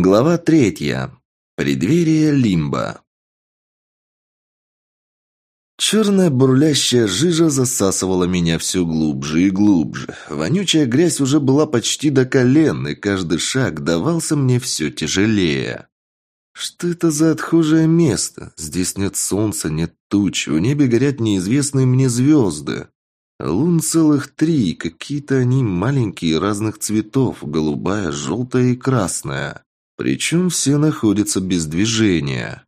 Глава третья. Преддверие лимба. Черная бурлящая жижа засасывала меня все глубже и глубже. Вонючая грязь уже была почти до колен, и каждый шаг давался мне все тяжелее. Что это за отхожее место? Здесь нет солнца, нет туч, в небе горят неизвестные мне звезды. Лун целых три, какие-то они маленькие разных цветов, голубая, желтая и красная. Причем все находятся без движения.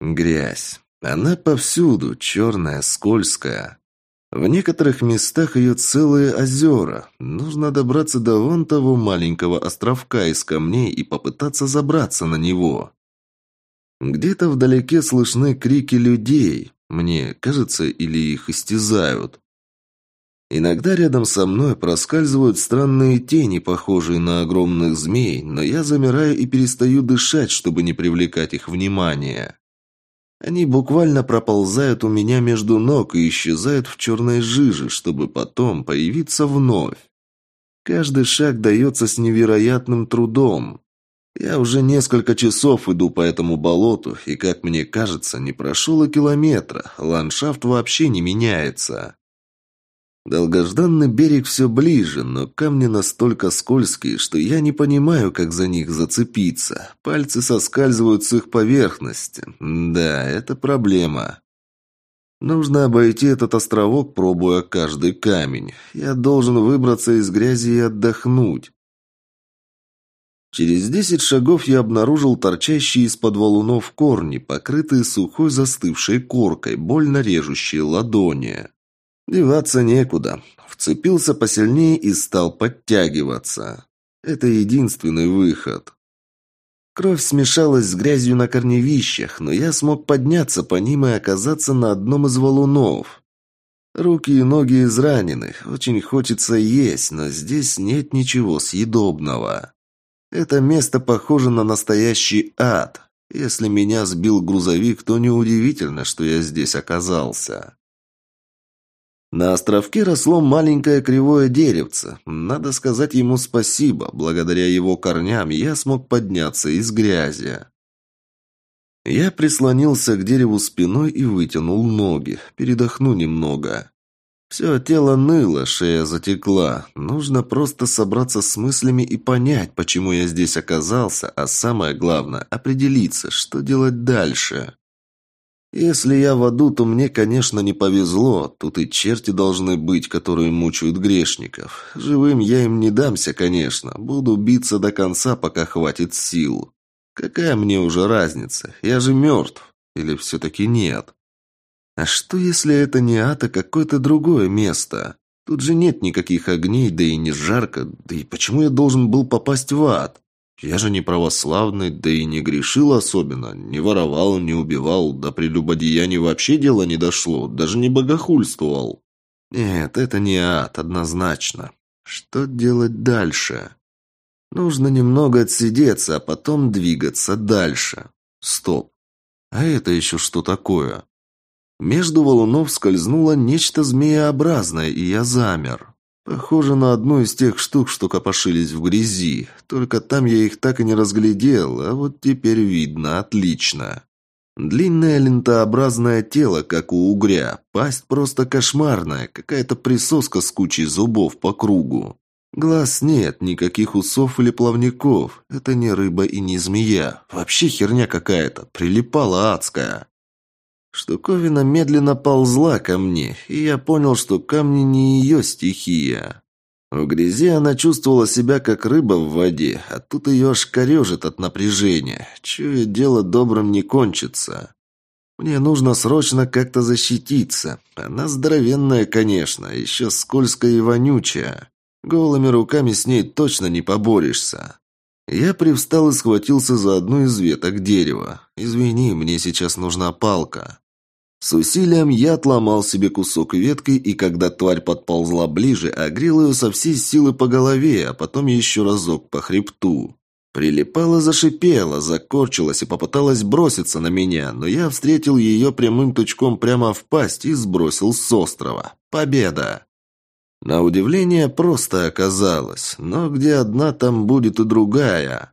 Грязь. Она повсюду, черная, скользкая. В некоторых местах ее целые озера. Нужно добраться до вон того маленького островка из камней и попытаться забраться на него. Где-то вдалеке слышны крики людей. Мне кажется, или их истязают. Иногда рядом со мной проскальзывают странные тени, похожие на огромных змей, но я замираю и перестаю дышать, чтобы не привлекать их внимания. Они буквально проползают у меня между ног и исчезают в черной жиже, чтобы потом появиться вновь. Каждый шаг дается с невероятным трудом. Я уже несколько часов иду по этому болоту, и, как мне кажется, не прошел и километра. Ландшафт вообще не меняется. Долгожданный берег все ближе, но камни настолько скользкие, что я не понимаю, как за них зацепиться. Пальцы соскальзывают с их поверхности. Да, это проблема. Нужно обойти этот островок, пробуя каждый камень. Я должен выбраться из грязи и отдохнуть. Через десять шагов я обнаружил торчащие из-под валунов корни, покрытые сухой застывшей коркой, больно режущие ладони. Деваться некуда. Вцепился посильнее и стал подтягиваться. Это единственный выход. Кровь смешалась с грязью на корневищах, но я смог подняться по ним и оказаться на одном из валунов. Руки и ноги изранены, очень хочется есть, но здесь нет ничего съедобного. Это место похоже на настоящий ад. Если меня сбил грузовик, то неудивительно, что я здесь оказался. На островке росло маленькое кривое деревце. Надо сказать ему спасибо. Благодаря его корням я смог подняться из грязи. Я прислонился к дереву спиной и вытянул ноги. Передохну немного. Все тело ныло, шея затекла. Нужно просто собраться с мыслями и понять, почему я здесь оказался, а самое главное – определиться, что делать дальше. Если я в аду, то мне, конечно, не повезло. Тут и черти должны быть, которые мучают грешников. Живым я им не дамся, конечно. Буду биться до конца, пока хватит сил. Какая мне уже разница? Я же мертв. Или все-таки нет? А что, если это не ад, а какое-то другое место? Тут же нет никаких огней, да и не жарко. Да и почему я должен был попасть в ад? Я же не православный, да и не грешил особенно, не воровал, не убивал, до прелюбодеяния вообще дело не дошло, даже не богохульствовал. Нет, это не ад, однозначно. Что делать дальше? Нужно немного отсидеться, а потом двигаться дальше. Стоп. А это еще что такое? Между валунов скользнуло нечто змееобразное, и я замер. Похоже на одну из тех штук, что копошились в грязи. Только там я их так и не разглядел, а вот теперь видно отлично. Длинное лентообразное тело, как у угря. Пасть просто кошмарная, какая-то присоска с кучей зубов по кругу. Глаз нет, никаких усов или плавников. Это не рыба и не змея. Вообще херня какая-то, прилипала адская. Штуковина медленно ползла ко мне, и я понял, что камни не ее стихия. В грязи она чувствовала себя как рыба в воде, а тут ее аж корежит от напряжения. Чуя, дело добрым не кончится. Мне нужно срочно как-то защититься. Она здоровенная, конечно, еще скользкая и вонючая. Голыми руками с ней точно не поборешься. Я привстал и схватился за одну из веток дерева. «Извини, мне сейчас нужна палка». С усилием я отломал себе кусок ветки, и когда тварь подползла ближе, огрел ее со всей силы по голове, а потом еще разок по хребту. Прилипала, зашипела, закорчилась и попыталась броситься на меня, но я встретил ее прямым тучком прямо в пасть и сбросил с острова. Победа! На удивление просто оказалось, но где одна, там будет и другая.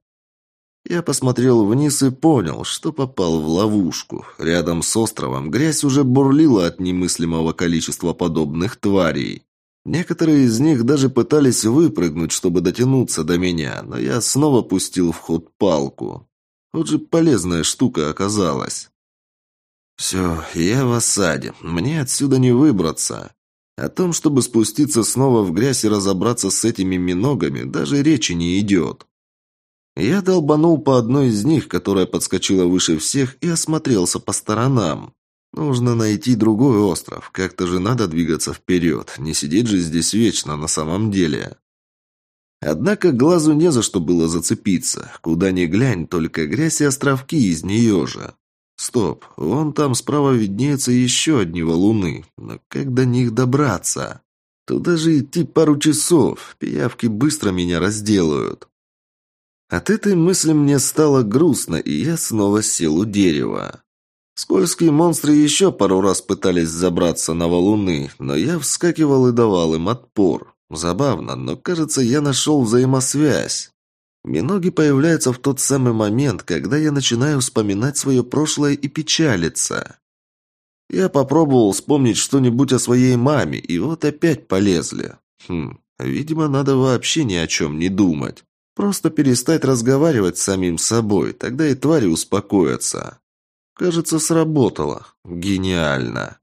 Я посмотрел вниз и понял, что попал в ловушку. Рядом с островом грязь уже бурлила от немыслимого количества подобных тварей. Некоторые из них даже пытались выпрыгнуть, чтобы дотянуться до меня, но я снова пустил в ход палку. Вот же полезная штука оказалась. Все, я в осаде. Мне отсюда не выбраться. О том, чтобы спуститься снова в грязь и разобраться с этими миногами, даже речи не идет. Я долбанул по одной из них, которая подскочила выше всех, и осмотрелся по сторонам. Нужно найти другой остров. Как-то же надо двигаться вперед. Не сидеть же здесь вечно на самом деле. Однако глазу не за что было зацепиться. Куда ни глянь, только грязь и островки из нее же. Стоп, вон там справа виднеются еще одни валуны. Но как до них добраться? Туда же идти пару часов. Пиявки быстро меня разделают. От этой мысли мне стало грустно, и я снова сел у дерева. Скользкие монстры еще пару раз пытались забраться на валуны, но я вскакивал и давал им отпор. Забавно, но кажется, я нашел взаимосвязь. Миноги появляются в тот самый момент, когда я начинаю вспоминать свое прошлое и печалиться. Я попробовал вспомнить что-нибудь о своей маме, и вот опять полезли. Хм, видимо, надо вообще ни о чем не думать. Просто перестать разговаривать с самим собой, тогда и твари успокоятся. Кажется, сработало. Гениально.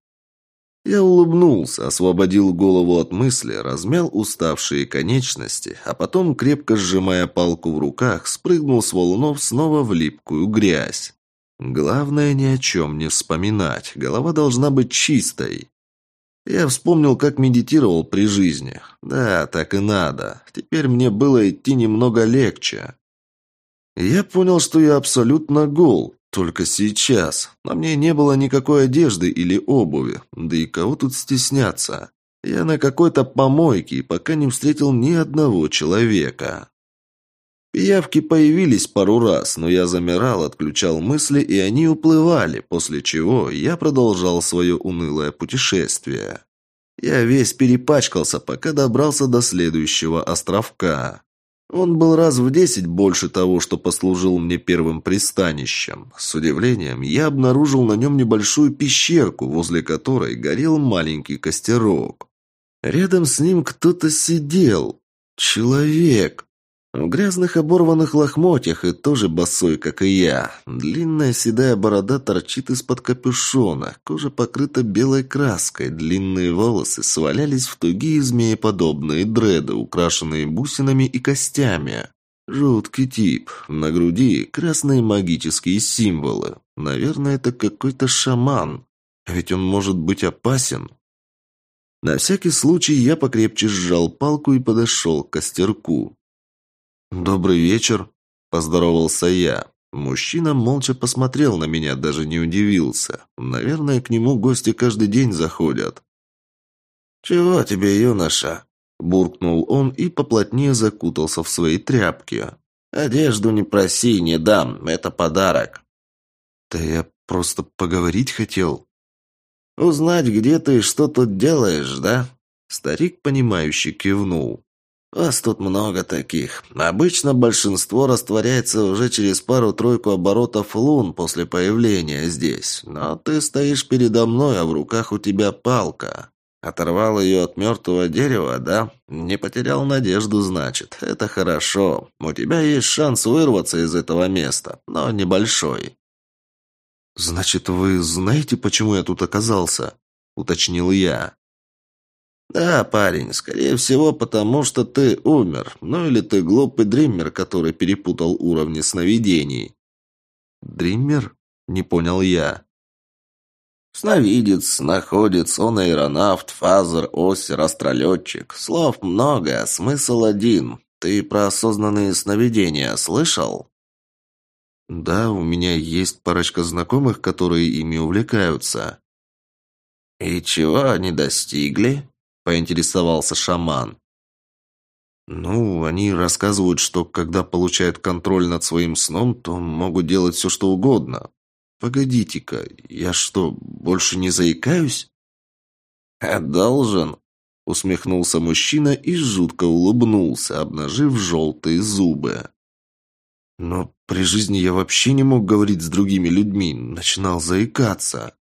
Я улыбнулся, освободил голову от мысли, размял уставшие конечности, а потом, крепко сжимая палку в руках, спрыгнул с валунов снова в липкую грязь. Главное ни о чем не вспоминать, голова должна быть чистой. Я вспомнил, как медитировал при жизни. Да, так и надо. Теперь мне было идти немного легче. Я понял, что я абсолютно гол. Только сейчас. На мне не было никакой одежды или обуви. Да и кого тут стесняться? Я на какой-то помойке пока не встретил ни одного человека. Пиявки появились пару раз, но я замирал, отключал мысли, и они уплывали, после чего я продолжал свое унылое путешествие. Я весь перепачкался, пока добрался до следующего островка. Он был раз в десять больше того, что послужил мне первым пристанищем. С удивлением я обнаружил на нем небольшую пещерку, возле которой горел маленький костерок. Рядом с ним кто-то сидел. Человек. В грязных оборванных лохмотьях и тоже босой, как и я. Длинная седая борода торчит из-под капюшона, кожа покрыта белой краской, длинные волосы свалялись в тугие змееподобные дреды, украшенные бусинами и костями. Жуткий тип. На груди красные магические символы. Наверное, это какой-то шаман. Ведь он может быть опасен. На всякий случай я покрепче сжал палку и подошел к костерку. «Добрый вечер», – поздоровался я. Мужчина молча посмотрел на меня, даже не удивился. Наверное, к нему гости каждый день заходят. «Чего тебе, юноша?» – буркнул он и поплотнее закутался в свои тряпки. «Одежду не проси, не дам, это подарок». «Да я просто поговорить хотел». «Узнать, где ты и что тут делаешь, да?» Старик, понимающе кивнул. Вас тут много таких. Обычно большинство растворяется уже через пару-тройку оборотов лун после появления здесь. Но ты стоишь передо мной, а в руках у тебя палка. Оторвал ее от мертвого дерева, да? Не потерял надежду, значит. Это хорошо. У тебя есть шанс вырваться из этого места, но небольшой. «Значит, вы знаете, почему я тут оказался?» – уточнил я. «Да, парень, скорее всего, потому что ты умер. Ну или ты глупый дриммер, который перепутал уровни сновидений». «Дриммер?» – не понял я. «Сновидец, сноходец, онейронавт, фазер, осер, астролетчик. Слов много, а смысл один. Ты про осознанные сновидения слышал?» «Да, у меня есть парочка знакомых, которые ими увлекаются». «И чего они достигли?» – поинтересовался шаман. «Ну, они рассказывают, что когда получают контроль над своим сном, то могут делать все, что угодно. Погодите-ка, я что, больше не заикаюсь?» «Должен», – усмехнулся мужчина и жутко улыбнулся, обнажив желтые зубы. Но при жизни я вообще не мог говорить с другими людьми, начинал заикаться.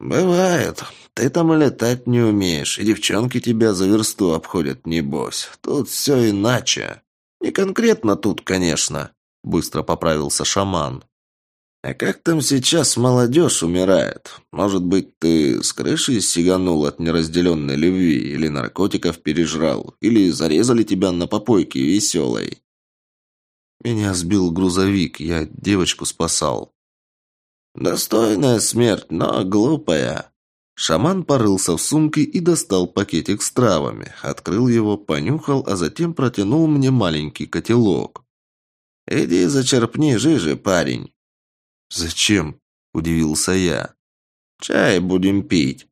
«Бывает. Ты там летать не умеешь, и девчонки тебя за версту обходят, небось. Тут все иначе. Не конкретно тут, конечно», — быстро поправился шаман. «А как там сейчас молодежь умирает? Может быть, ты с крыши сиганул от неразделенной любви, или наркотиков пережрал, или зарезали тебя на попойке веселой?» Меня сбил грузовик, я девочку спасал. Достойная смерть, но глупая. Шаман порылся в сумке и достал пакетик с травами, открыл его, понюхал, а затем протянул мне маленький котелок. «Иди зачерпни жижи, парень». «Зачем?» – удивился я. «Чай будем пить».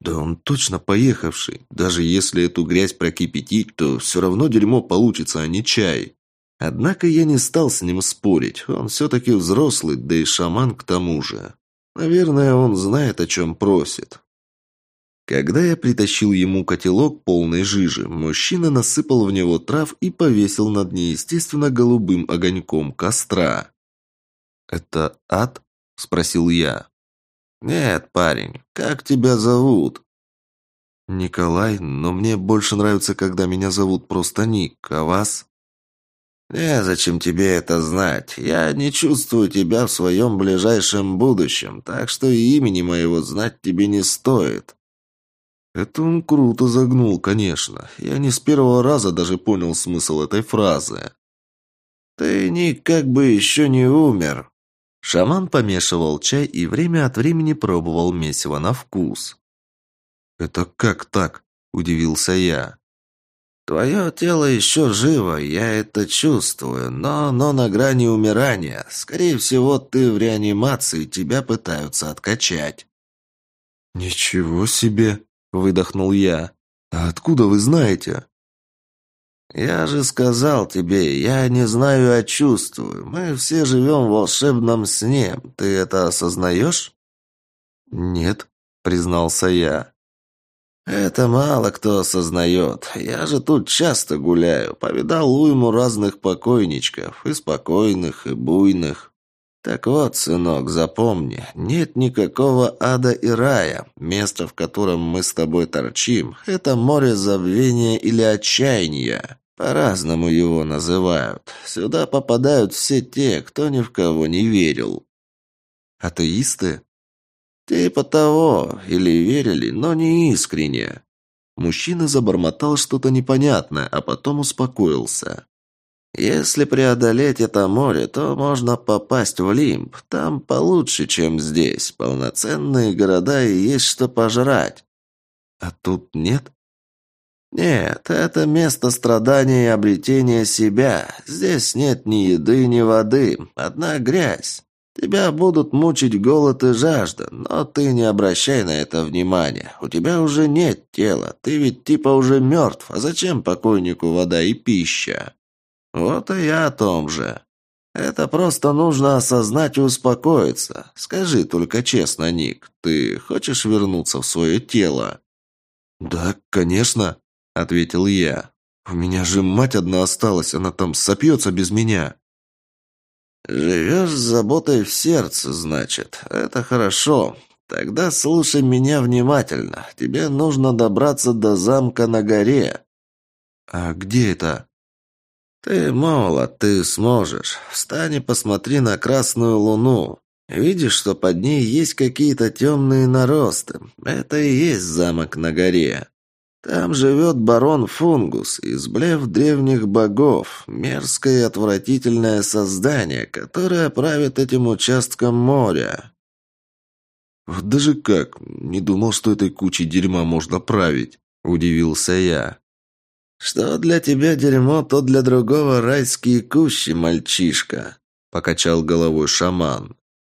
Да он точно поехавший. Даже если эту грязь прокипятить, то все равно дерьмо получится, а не чай. Однако я не стал с ним спорить. Он все-таки взрослый, да и шаман к тому же. Наверное, он знает, о чем просит. Когда я притащил ему котелок полной жижи, мужчина насыпал в него трав и повесил над неестественно голубым огоньком костра. «Это ад?» – спросил я. «Нет, парень, как тебя зовут?» «Николай, но мне больше нравится, когда меня зовут просто Ник, а вас?» «Незачем тебе это знать. Я не чувствую тебя в своем ближайшем будущем, так что и имени моего знать тебе не стоит». Это он круто загнул, конечно. Я не с первого раза даже понял смысл этой фразы. «Ты никак бы еще не умер». Шаман помешивал чай и время от времени пробовал месиво на вкус. «Это как так?» – удивился я. Твое тело еще живо, я это чувствую, но оно на грани умирания. Скорее всего, ты в реанимации, тебя пытаются откачать». «Ничего себе!» – выдохнул я. «А откуда вы знаете?» «Я же сказал тебе, я не знаю, а чувствую. Мы все живем в волшебном сне. Ты это осознаешь?» «Нет», – признался я. «Это мало кто осознает. Я же тут часто гуляю. Повидал уйму разных покойничков. И спокойных, и буйных. Так вот, сынок, запомни, нет никакого ада и рая. Место, в котором мы с тобой торчим, это море забвения или отчаяния. По-разному его называют. Сюда попадают все те, кто ни в кого не верил». «Атеисты?» «Типа того, или верили, но не искренне». Мужчина забормотал что-то непонятное, а потом успокоился. «Если преодолеть это море, то можно попасть в Лимб. Там получше, чем здесь. Полноценные города и есть что пожрать». «А тут нет?» «Нет, это место страдания и обретения себя. Здесь нет ни еды, ни воды. Одна грязь. Тебя будут мучить голод и жажда, но ты не обращай на это внимания. У тебя уже нет тела, ты ведь типа уже мертв, а зачем покойнику вода и пища? Вот и я о том же. Это просто нужно осознать и успокоиться. Скажи только честно, Ник, ты хочешь вернуться в свое тело? Да, конечно, ответил я. У меня же мать одна осталась, она там сопьется без меня. «Живешь с заботой в сердце, значит. Это хорошо. Тогда слушай меня внимательно. Тебе нужно добраться до замка на горе». «А где это?» «Ты молод, ты сможешь. Встань и посмотри на красную луну. Видишь, что под ней есть какие-то темные наросты. Это и есть замок на горе. Там живет барон Фунгус, изблев древних богов, мерзкое и отвратительное создание, которое правит этим участком моря. «Вот даже как! Не думал, что этой кучей дерьма можно править!» – удивился я. «Что для тебя дерьмо, то для другого райские кущи, мальчишка!» – покачал головой шаман.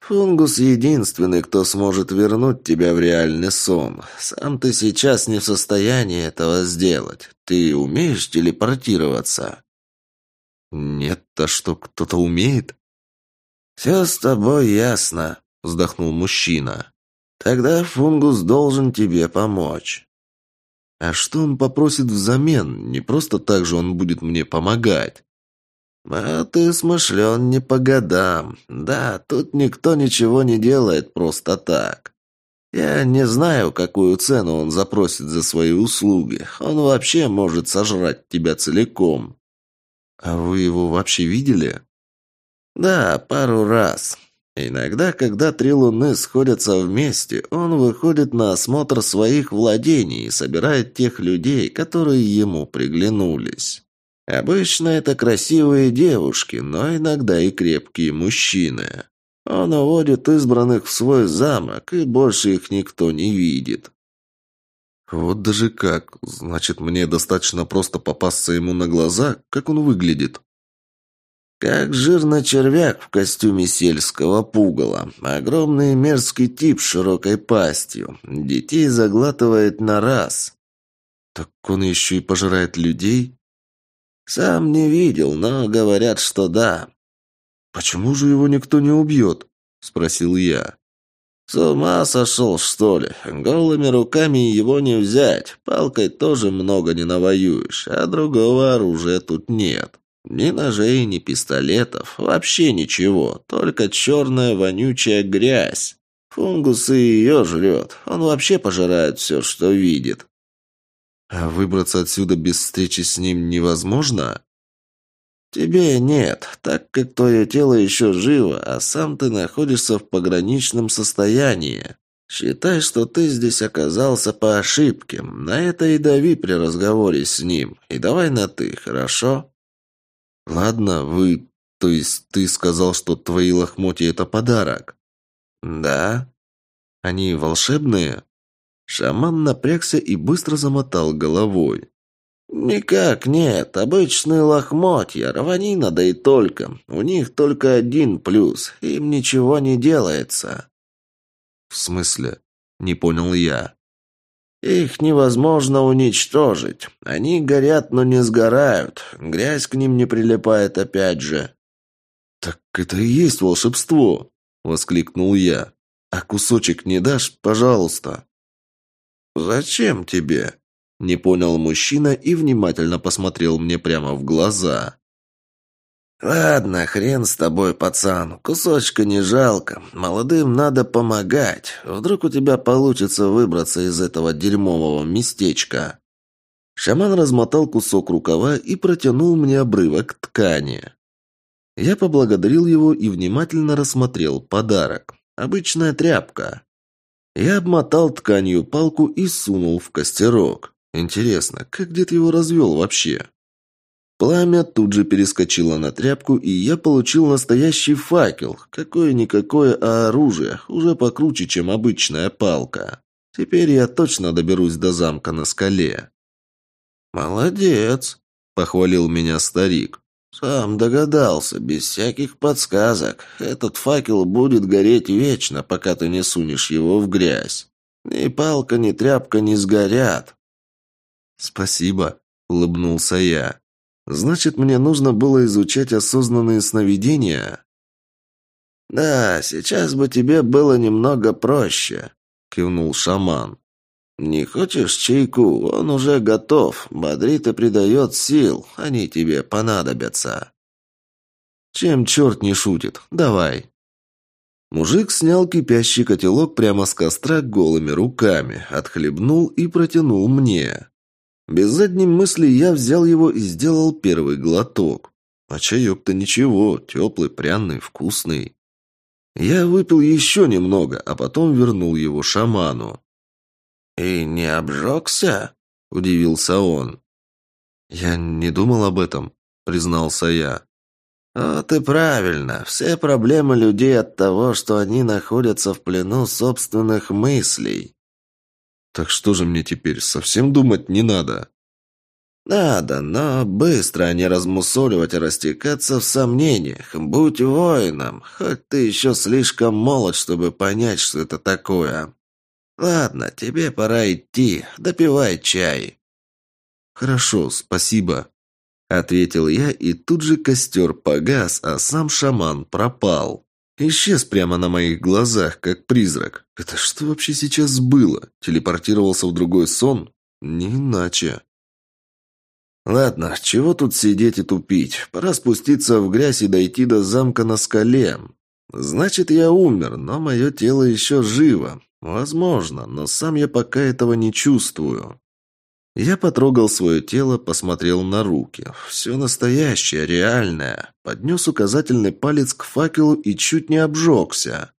Фунгус единственный, кто сможет вернуть тебя в реальный сон. Сам ты сейчас не в состоянии этого сделать. Ты умеешь телепортироваться? Нет, а что, кто-то умеет? Все с тобой ясно, вздохнул мужчина. Тогда Фунгус должен тебе помочь. А что он попросит взамен? Не просто так же он будет мне помогать. А ты смышлен не по годам. Да, тут никто ничего не делает просто так. Я не знаю, какую цену он запросит за свои услуги. Он вообще может сожрать тебя целиком. А вы его вообще видели? Да, пару раз. Иногда, когда три луны сходятся вместе, он выходит на осмотр своих владений и собирает тех людей, которые ему приглянулись. Обычно это красивые девушки, но иногда и крепкие мужчины. Он уводит избранных в свой замок, и больше их никто не видит. Вот даже как. Значит, мне достаточно просто попасться ему на глаза, как он выглядит. Как жирный червяк в костюме сельского пугала. Огромный мерзкий тип с широкой пастью. Детей заглатывает на раз. Так он еще и пожирает людей? Сам не видел, но говорят, что да. «Почему же его никто не убьет?» – спросил я. «С ума сошел, что ли? Голыми руками его не взять. Палкой тоже много не навоюешь, а другого оружия тут нет. Ни ножей, ни пистолетов, вообще ничего, только черная вонючая грязь. Фунгус и ее жрет, он вообще пожирает все, что видит». «А выбраться отсюда без встречи с ним невозможно?» «Тебе нет, так как твое тело еще живо, а сам ты находишься в пограничном состоянии. Считай, что ты здесь оказался по ошибке. На это и дави при разговоре с ним. И давай на «ты», хорошо?» «Ладно, вы... То есть ты сказал, что твои лохмотья — это подарок?» «Да». «Они волшебные?» Шаман напрягся и быстро замотал головой. «Никак нет. Обычные лохмотья, рванина, да и только. У них только один плюс. Им ничего не делается». «В смысле?» – не понял я. «Их невозможно уничтожить. Они горят, но не сгорают. Грязь к ним не прилипает опять же». «Так это и есть волшебство!» – воскликнул я. «А кусочек не дашь, пожалуйста?» «Зачем тебе?» Не понял мужчина и внимательно посмотрел мне прямо в глаза. «Ладно, хрен с тобой, пацан. Кусочка не жалко. Молодым надо помогать. Вдруг у тебя получится выбраться из этого дерьмового местечка». Шаман размотал кусок рукава и протянул мне обрывок ткани. Я поблагодарил его и внимательно рассмотрел подарок. Обычная тряпка. Я обмотал тканью палку и сунул в костерок. Интересно, как дед его развел вообще? Пламя тут же перескочило на тряпку, и я получил настоящий факел. Какое-никакое, а оружие, уже покруче, чем обычная палка. Теперь я точно доберусь до замка на скале. «Молодец», — похвалил меня старик. «Сам догадался, без всяких подсказок. Этот факел будет гореть вечно, пока ты не сунешь его в грязь. Ни палка, ни тряпка не сгорят. «Спасибо», — улыбнулся я. «Значит, мне нужно было изучать осознанные сновидения?» «Да, сейчас бы тебе было немного проще», — кивнул шаман. «Не хочешь чайку? Он уже готов. Бодрит и придает сил. Они тебе понадобятся». «Чем черт не шутит? Давай». Мужик снял кипящий котелок прямо с костра голыми руками, отхлебнул и протянул мне. Без задней мысли я взял его и сделал первый глоток. А чаек-то ничего, теплый, пряный, вкусный. Я выпил еще немного, а потом вернул его шаману. «И не обжегся?» – удивился он. «Я не думал об этом», – признался я. «Вот и правильно. Все проблемы людей от того, что они находятся в плену собственных мыслей. Так что же мне теперь, совсем думать не надо? Надо, но быстро, а не размусоливать и растекаться в сомнениях. Будь воином, хоть ты еще слишком молод, чтобы понять, что это такое. Ладно, тебе пора идти, допивай чай. Хорошо, спасибо. Ответил я, и тут же костер погас, а сам шаман пропал. Исчез прямо на моих глазах, как призрак. Это что вообще сейчас было? Телепортировался в другой сон? Не иначе. Ладно, чего тут сидеть и тупить? Пора спуститься в грязь и дойти до замка на скале. Значит, я умер, но мое тело еще живо. Возможно, но сам я пока этого не чувствую. Я потрогал свое тело, посмотрел на руки. Все настоящее, реальное. Поднес указательный палец к факелу и чуть не обжегся.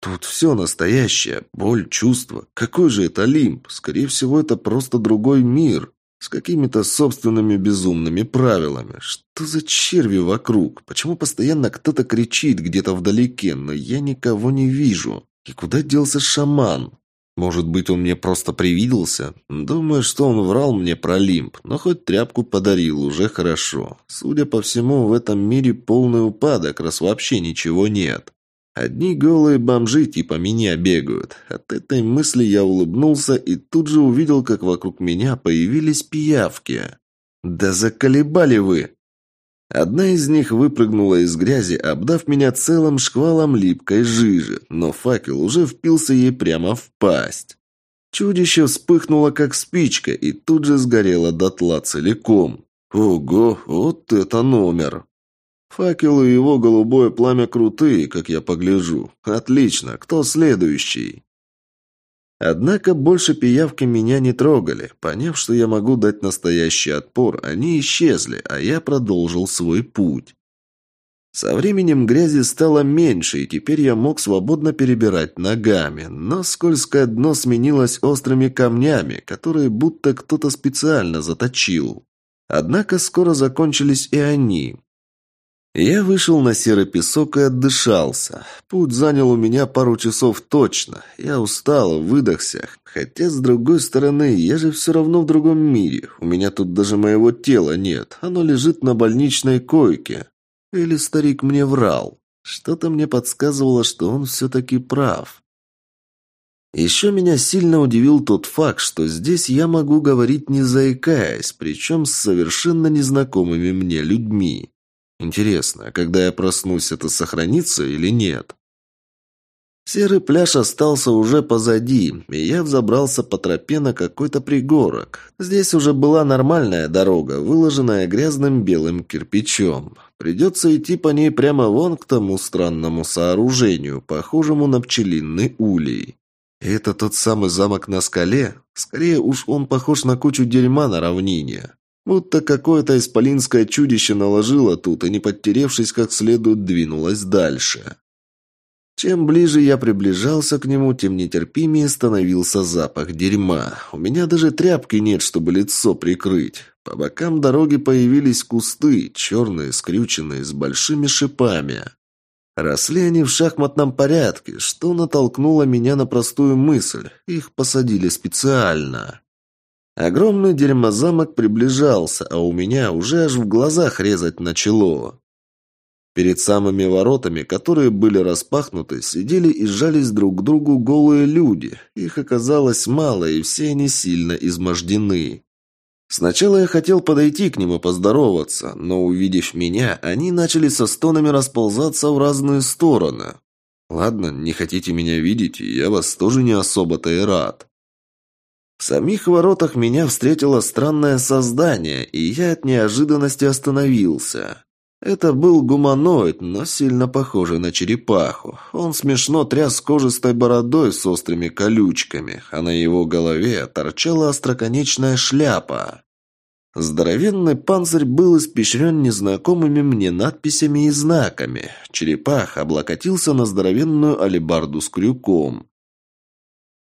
Тут все настоящее. Боль, чувства. Какой же это лимб? Скорее всего, это просто другой мир. С какими-то собственными безумными правилами. Что за черви вокруг? Почему постоянно кто-то кричит где-то вдалеке, но я никого не вижу? И куда делся шаман? Может быть, он мне просто привиделся? Думаю, что он врал мне про лимб, но хоть тряпку подарил, уже хорошо. Судя по всему, в этом мире полный упадок, раз вообще ничего нет. Одни голые бомжи типа меня бегают. От этой мысли я улыбнулся и тут же увидел, как вокруг меня появились пиявки. «Да заколебали вы!» Одна из них выпрыгнула из грязи, обдав меня целым шквалом липкой жижи, но факел уже впился ей прямо в пасть. Чудище вспыхнуло, как спичка, и тут же сгорело дотла целиком. Ого, вот это номер! Факел и его голубое пламя крутые, как я погляжу. Отлично, кто следующий? Однако больше пиявки меня не трогали. Поняв, что я могу дать настоящий отпор, они исчезли, а я продолжил свой путь. Со временем грязи стало меньше, и теперь я мог свободно перебирать ногами, но скользкое дно сменилось острыми камнями, которые будто кто-то специально заточил. Однако скоро закончились и они. Я вышел на серый песок и отдышался. Путь занял у меня пару часов точно. Я устал, выдохся. Хотя, с другой стороны, я же все равно в другом мире. У меня тут даже моего тела нет. Оно лежит на больничной койке. Или старик мне врал. Что-то мне подсказывало, что он все-таки прав. Еще меня сильно удивил тот факт, что здесь я могу говорить не заикаясь, причем с совершенно незнакомыми мне людьми. Интересно, а когда я проснусь, это сохранится или нет? Серый пляж остался уже позади, и я взобрался по тропе на какой-то пригорок. Здесь уже была нормальная дорога, выложенная грязным белым кирпичом. Придется идти по ней прямо вон к тому странному сооружению, похожему на пчелиный улей. Это тот самый замок на скале? Скорее уж он похож на кучу дерьма на равнине. Будто какое-то исполинское чудище наложило тут и, не подтеревшись как следует, двинулось дальше. Чем ближе я приближался к нему, тем нетерпимее становился запах дерьма. У меня даже тряпки нет, чтобы лицо прикрыть. По бокам дороги появились кусты, черные, скрюченные, с большими шипами. Росли они в шахматном порядке, что натолкнуло меня на простую мысль. Их посадили специально. Огромный дерьмозамок приближался, а у меня уже аж в глазах резать начало. Перед самыми воротами, которые были распахнуты, сидели и сжались друг к другу голые люди. Их оказалось мало, и все они сильно измождены. Сначала я хотел подойти к ним и поздороваться, но, увидев меня, они начали со стонами расползаться в разные стороны. Ладно, не хотите меня видеть, я вас тоже не особо-то и рад. В самих воротах меня встретило странное создание, и я от неожиданности остановился. Это был гуманоид, но сильно похожий на черепаху. Он смешно тряс кожистой бородой с острыми колючками, а на его голове торчала остроконечная шляпа. Здоровенный панцирь был испещрен незнакомыми мне надписями и знаками. Черепах облокотился на здоровенную алебарду с крюком.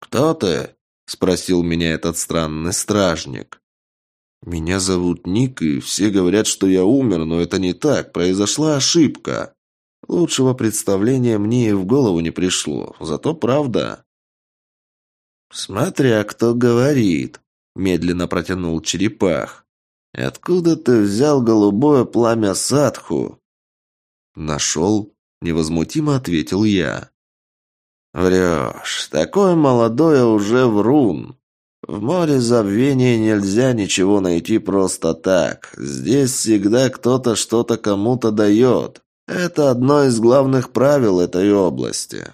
«Кто ты?» – спросил меня этот странный стражник. «Меня зовут Ник, и все говорят, что я умер, но это не так, произошла ошибка. Лучшего представления мне и в голову не пришло, зато правда». «Смотря кто говорит», – медленно протянул черепах. «Откуда ты взял голубое пламя садху?» «Нашел», – невозмутимо ответил я. «Врешь. Такой молодой уже врун. В море забвения нельзя ничего найти просто так. Здесь всегда кто-то что-то кому-то дает. Это одно из главных правил этой области».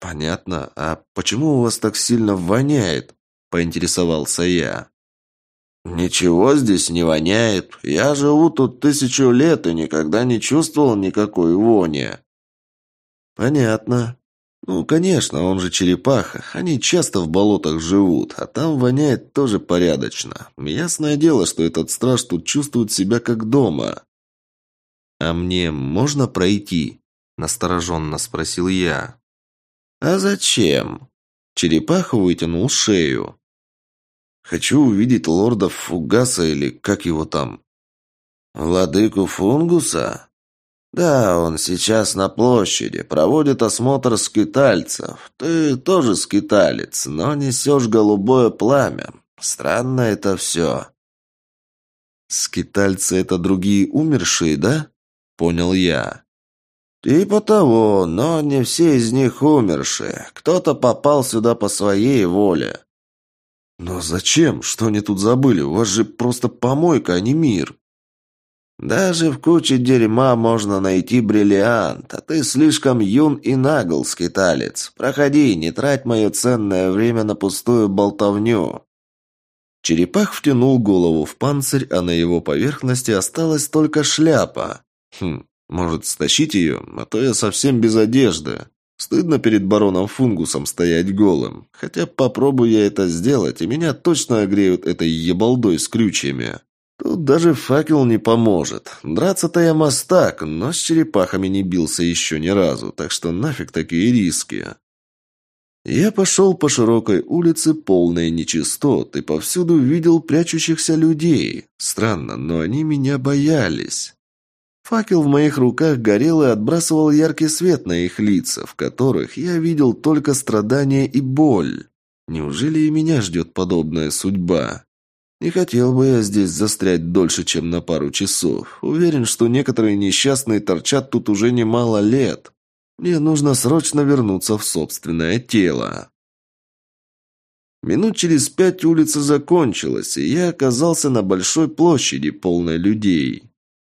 «Понятно. А почему у вас так сильно воняет?» – поинтересовался я. «Ничего здесь не воняет. Я живу тут тысячу лет и никогда не чувствовал никакой вони». «Понятно. Ну, конечно, он же черепаха. Они часто в болотах живут, а там воняет тоже порядочно. Ясное дело, что этот страж тут чувствует себя как дома». «А мне можно пройти?» – настороженно спросил я. «А зачем?» Черепаха вытянул шею. «Хочу увидеть лорда Фугаса или как его там». «Владыку Фунгуса?» «Да, он сейчас на площади, проводит осмотр скитальцев. Ты тоже скиталец, но несешь голубое пламя. Странно это все». «Скитальцы — это другие умершие, да?» — понял я. «Типа того, но не все из них умершие. Кто-то попал сюда по своей воле». «Но зачем? Что они тут забыли? У вас же просто помойка, а не мир». «Даже в куче дерьма можно найти бриллиант, а ты слишком юн и нагл, скиталец. Проходи, не трать мое ценное время на пустую болтовню». Черепах втянул голову в панцирь, а на его поверхности осталась только шляпа. Хм, может, стащить ее, а то я совсем без одежды. Стыдно перед бароном Фунгусом стоять голым. Хотя попробую я это сделать, и меня точно огреют этой ебалдой с крючьями. Тут даже факел не поможет. Драться-то я мастак, но с черепахами не бился еще ни разу, так что нафиг такие риски. Я пошел по широкой улице, полной нечистот, и повсюду видел прячущихся людей. Странно, но они меня боялись. Факел в моих руках горел и отбрасывал яркий свет на их лица, в которых я видел только страдания и боль. Неужели и меня ждет подобная судьба? Не хотел бы я здесь застрять дольше, чем на пару часов. Уверен, что некоторые несчастные торчат тут уже немало лет. Мне нужно срочно вернуться в собственное тело. Минут через пять улица закончилась, и я оказался на большой площади, полной людей.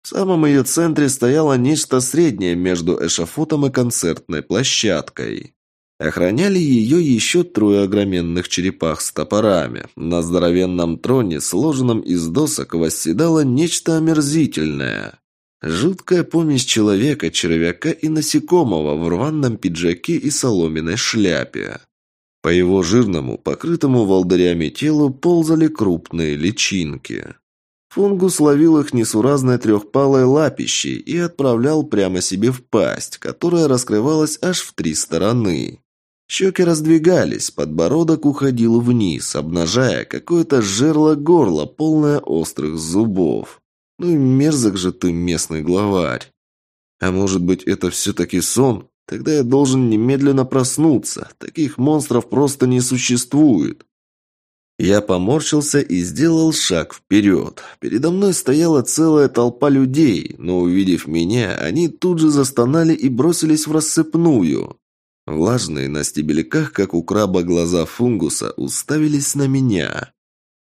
В самом ее центре стояло нечто среднее между эшафотом и концертной площадкой. Охраняли ее еще трое огроменных черепах с топорами. На здоровенном троне, сложенном из досок, восседало нечто омерзительное. Жуткая помесь человека, червяка и насекомого в рваном пиджаке и соломенной шляпе. По его жирному, покрытому волдырями телу ползали крупные личинки. Фунгус ловил их несуразной трехпалой лапищей и отправлял прямо себе в пасть, которая раскрывалась аж в три стороны. Щеки раздвигались, подбородок уходил вниз, обнажая какое-то жерло горла, полное острых зубов. Ну и мерзок же ты, местный главарь. А может быть, это все-таки сон? Тогда я должен немедленно проснуться. Таких монстров просто не существует. Я поморщился и сделал шаг вперед. Передо мной стояла целая толпа людей, но, увидев меня, они тут же застонали и бросились в рассыпную. Влажные на стебельках, как у краба, глаза фунгуса уставились на меня.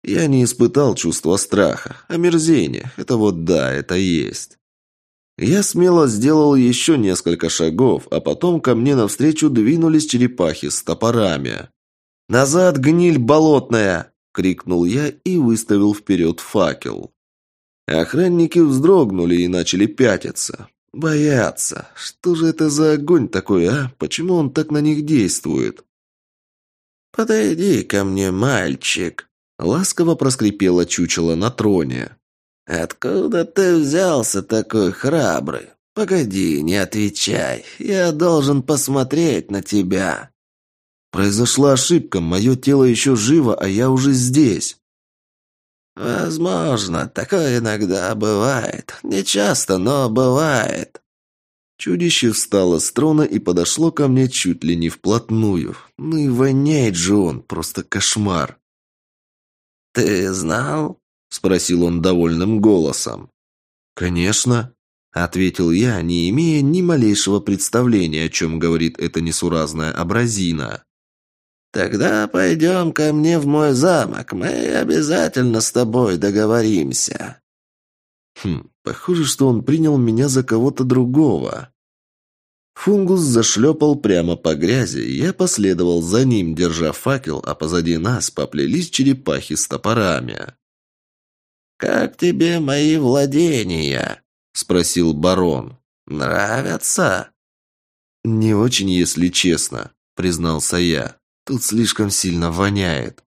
Я не испытал чувства страха, омерзения. Это вот да, это есть. Я смело сделал еще несколько шагов, а потом ко мне навстречу двинулись черепахи с топорами. «Назад, гниль болотная!» — крикнул я и выставил вперед факел. Охранники вздрогнули и начали пятиться. Боятся. Что же это за огонь такой, а? Почему он так на них действует? «Подойди ко мне, мальчик!» — ласково проскрипело чучело на троне. «Откуда ты взялся такой храбрый? Погоди, не отвечай. Я должен посмотреть на тебя». Произошла ошибка, мое тело еще живо, а я уже здесь. Возможно, такое иногда бывает. Не часто, но бывает. Чудище встало с трона и подошло ко мне чуть ли не вплотную. Ну и воняет же он, просто кошмар. «Ты знал?» — спросил он довольным голосом. «Конечно», — ответил я, не имея ни малейшего представления, о чем говорит эта несуразная абразина. «Тогда пойдем ко мне в мой замок. Мы обязательно с тобой договоримся». Хм, похоже, что он принял меня за кого-то другого. Фунгус зашлепал прямо по грязи, я последовал за ним, держа факел, а позади нас поплелись черепахи с топорами. «Как тебе мои владения?» – спросил барон. «Нравятся?» «Не очень, если честно», – признался я. «Тут слишком сильно воняет».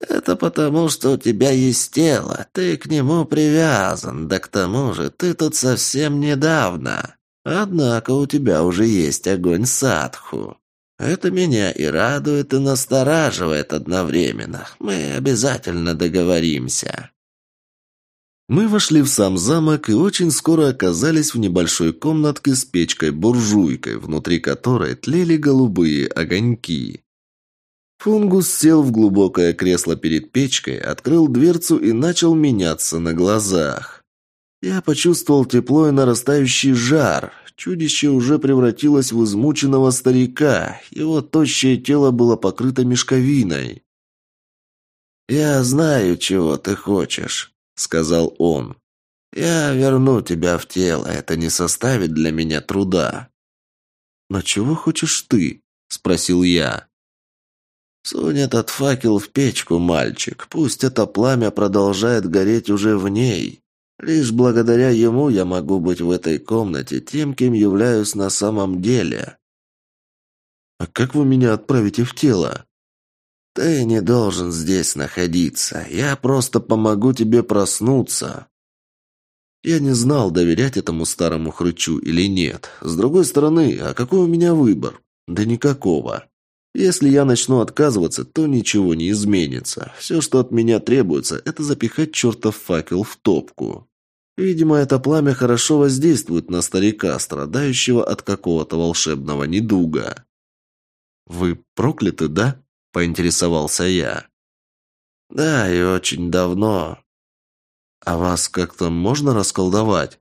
«Это потому, что у тебя есть тело, ты к нему привязан, да к тому же ты тут совсем недавно. Однако у тебя уже есть огонь садху. Это меня и радует, и настораживает одновременно. Мы обязательно договоримся». Мы вошли в сам замок и очень скоро оказались в небольшой комнатке с печкой-буржуйкой, внутри которой тлели голубые огоньки. Фунгус сел в глубокое кресло перед печкой, открыл дверцу и начал меняться на глазах. Я почувствовал тепло и нарастающий жар. Чудище уже превратилось в измученного старика. Его тощее тело было покрыто мешковиной. «Я знаю, чего ты хочешь», — сказал он. «Я верну тебя в тело, это не составит для меня труда». «Но чего хочешь ты?» — спросил я. «Сунь этот факел в печку, мальчик. Пусть это пламя продолжает гореть уже в ней. Лишь благодаря ему я могу быть в этой комнате тем, кем являюсь на самом деле». «А как вы меня отправите в тело?» «Ты не должен здесь находиться. Я просто помогу тебе проснуться». Я не знал, доверять этому старому хрычу или нет. С другой стороны, а какой у меня выбор? Да никакого. Если я начну отказываться, то ничего не изменится. Все, что от меня требуется, это запихать чертов факел в топку. Видимо, это пламя хорошо воздействует на старика, страдающего от какого-то волшебного недуга. «Вы прокляты, да?» поинтересовался я. Да, и очень давно. А вас как-то можно расколдовать?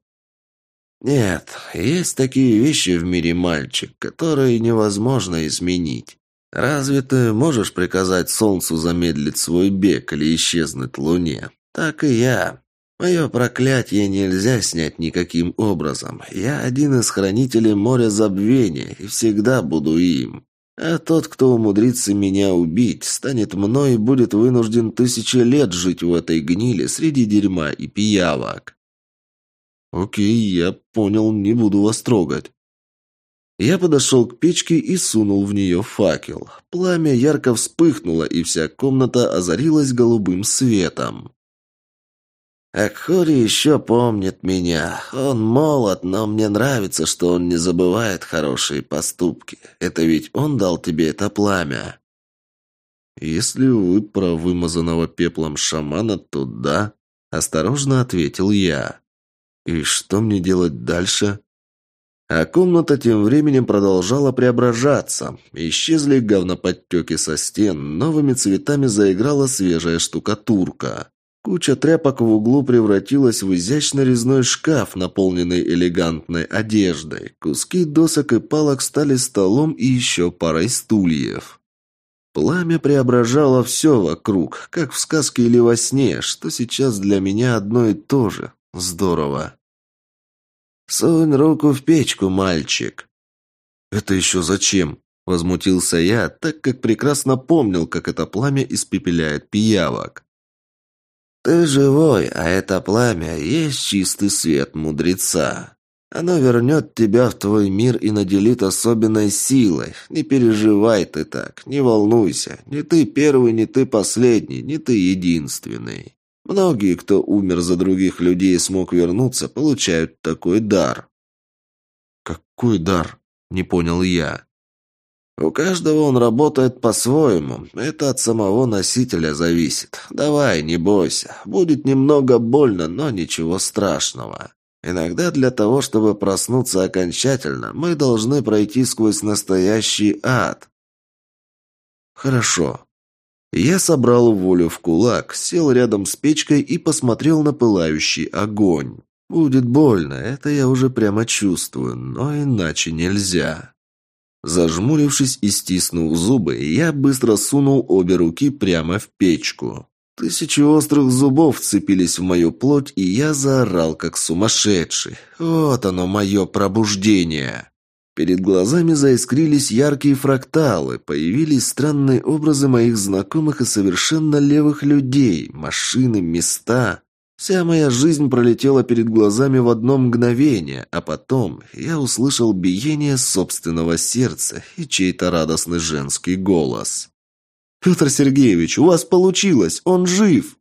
Нет, есть такие вещи в мире, мальчик, которые невозможно изменить. Разве ты можешь приказать солнцу замедлить свой бег или исчезнуть луне? Так и я. Мое проклятие нельзя снять никаким образом. Я один из хранителей моря забвения и всегда буду им. А тот, кто умудрится меня убить, станет мной и будет вынужден тысячи лет жить в этой гниле среди дерьма и пиявок. Окей, я понял, не буду вас трогать. Я подошел к печке и сунул в нее факел. Пламя ярко вспыхнуло, и вся комната озарилась голубым светом. Акхори еще помнит меня. Он молод, но мне нравится, что он не забывает хорошие поступки. Это ведь он дал тебе это пламя. Если вы про вымазанного пеплом шамана, то да, осторожно ответил я. И что мне делать дальше? А комната тем временем продолжала преображаться. Исчезли говноподтеки со стен, новыми цветами заиграла свежая штукатурка. Куча тряпок в углу превратилась в изящный резной шкаф, наполненный элегантной одеждой. Куски досок и палок стали столом и еще парой стульев. Пламя преображало все вокруг, как в сказке или во сне, что сейчас для меня одно и то же. Здорово. «Сунь руку в печку, мальчик!» «Это еще зачем?» – возмутился я, так как прекрасно помнил, как это пламя испепеляет пиявок. «Ты живой, а это пламя есть чистый свет мудреца. Оно вернет тебя в твой мир и наделит особенной силой. Не переживай ты так, не волнуйся. Не ты первый, не ты последний, не ты единственный. Многие, кто умер за других людей и смог вернуться, получают такой дар». «Какой дар?» – не понял я. У каждого он работает по-своему. Это от самого носителя зависит. Давай, не бойся. Будет немного больно, но ничего страшного. Иногда для того, чтобы проснуться окончательно, мы должны пройти сквозь настоящий ад. Хорошо. Я собрал волю в кулак, сел рядом с печкой и посмотрел на пылающий огонь. Будет больно, это я уже прямо чувствую, но иначе нельзя. Зажмурившись и стиснув зубы, я быстро сунул обе руки прямо в печку. Тысячи острых зубов вцепились в мою плоть, и я заорал, как сумасшедший. Вот оно, мое пробуждение. Перед глазами заискрились яркие фракталы, появились странные образы моих знакомых и совершенно левых людей, машины, места. Вся моя жизнь пролетела перед глазами в одно мгновение, а потом я услышал биение собственного сердца и чей-то радостный женский голос. «Петр Сергеевич, у вас получилось! Он жив!»